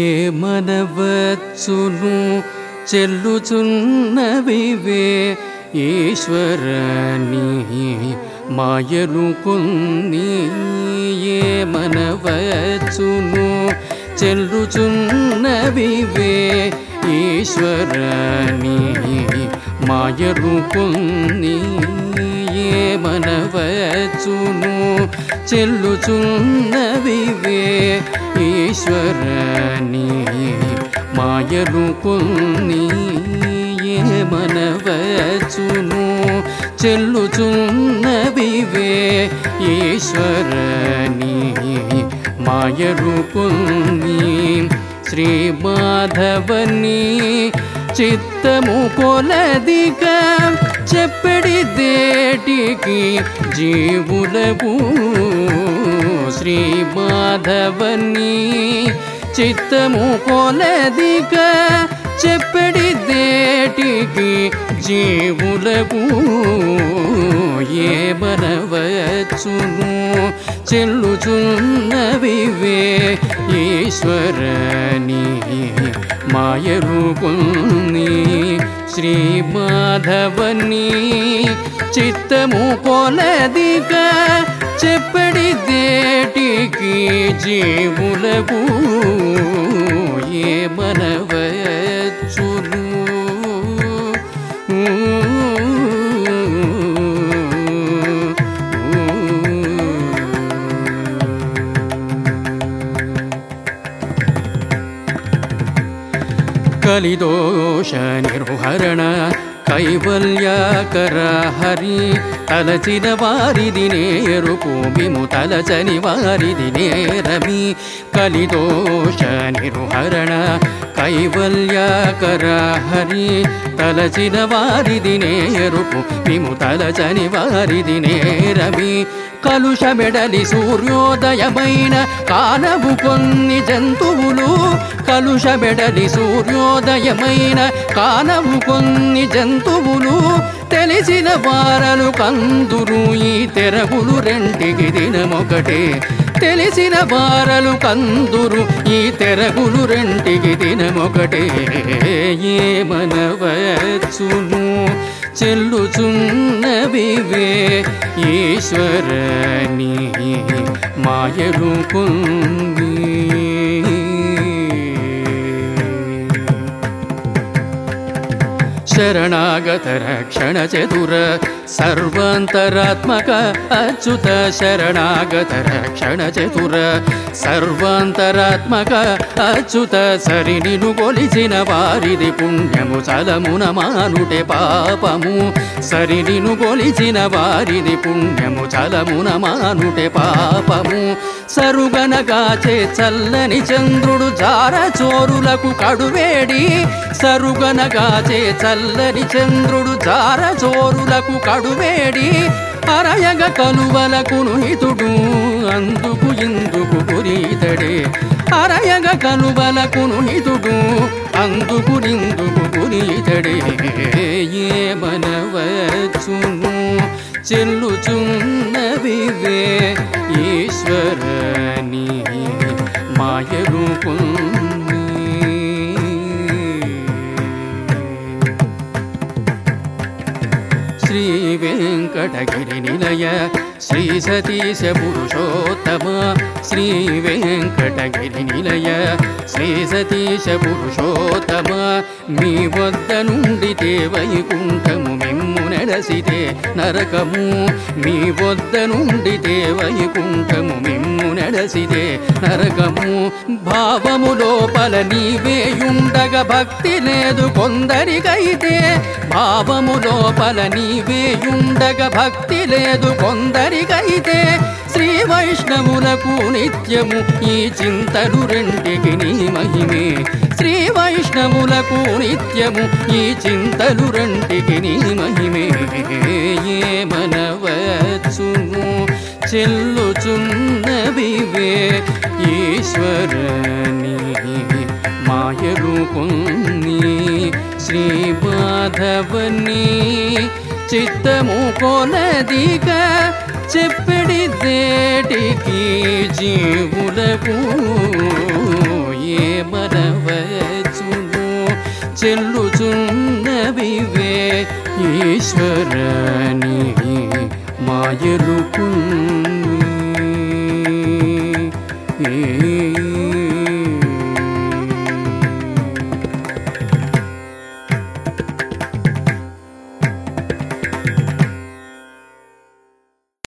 ఏమనవచ్చును చెల్లుచున్నవివే ఈశ్వరని మాయలు కొన్ని ఏమనవచ్చును చెల్లుచున్నవివే ఈశ్వరని మాయలు కొన్ని మనవచ్చును చెల్లుచున్నవివే. ఈశ్వరని మాయలు కొన్ని ఏ మనవచ్చును చెల్లుచున్నవివే. ఈశ్వరని మాయలు కొన్ని శ్రీ మాధవని చిత్తము కొలదిగా చెప్పడి దేటికి జీవులకు శ్రీ మాధవని చిత్తము కొలదిక చెప్పడి దేటికి జీవులకు ఏ మనవచ్చును చెల్లుచున్నవివే ఈశ్వరని మాయ కొన్ని శ్రీ మాధవని చిత్తము కొలదిక చెప్పడి దేటికి జీవులకు कलिदोषनिर्हरण कैवल्याकर हरि तलचिदारिने रू विमु तलचनिवारिदिने रमि कलिदोषनिर्हरण వారిది కైవల్యాకర హరి తలచిన వారిది నేరుపు మేము తలచని వారిది నేరమి. కలుషమెడలి సూర్యోదయమైన కానవు కొన్ని జంతువులు. కలుషమెడలి సూర్యోదయమైన కానవు కొన్ని జంతువులు. తెలిసిన వారలు కందురు ఈ తెరగులు రెంటికి దినమొకటే. తెలిసిన వారలు కందురు ఈ తెరగులు రెంటికి దినమొకటే. ఏమనవచ్చును? చెల్లుచున్నవివే ఈశ్వరని మాయలు కొన్ని శరణాగత రక్షణ చతుర సర్వాంతరాత్మక అచ్యుత శరణాగత రక్షణ చతుర సర్వాంతరాత్మక అచ్యుత సరినిను కొలిచిన వారిది పుణ్యము చలమున మానుటే పాపము సరినిను కొలిచిన వారిది పుణ్యము చలమున మానుటే పాపము సరుగనగాచే చల్లని చంద్రుడు జార చోరులకు కడువేడి. సరుగనగాచే చల్లని చంద్రుడు జార చోరులకు కడువేడి. అరయగ కలువలకు హితుడు అందుకు ఇందుకు పురీతడే అరయగ కలువలకు హితుడు అందుకు నిందుకు పురీతడే ఏ మనవచ్చును చెల్లుచున్నవివే ఈశ్వరని మాయలు కొన్ని వెంకటగిరి నిలయ శ్రీ సతీశ పురుషోత్తమ శ్రీ వెంకటగిరి నిలయ శ్రీ సతీశ పురుషోత్తమ మీ వద్ద నుండి వైకుంఠము మిమ్ము నెడసితే నరకము మీ వద్ద నుండి వైకుంఠము మిమ్ము నెడసితే నరకము. భావము లోపల నీవేయుండగ భక్తి లేదు కొందరికైతే భావము లోపల నీవేయుండగ భక్తి లేదు కొందరికైతే. శ్రీ వైష్ణవులకు నిత్యము ఈ చింతలు రెంటికి నీ మహిమే. శ్రీ వైష్ణవులకు నిత్యము ఈ చింతలు రెంటికి నీ మహిమే. ఏ చెల్లుచున్నవివే ఈశ్వరని మాయలు కొన్ని శ్రీ మాధవని చిత్తము కొలదిక చెప్పడి దేటికి జీవులకు ఏ మనవచ్చును చెల్లుచున్నవివే ఈశ్వరని మాయలు ఏ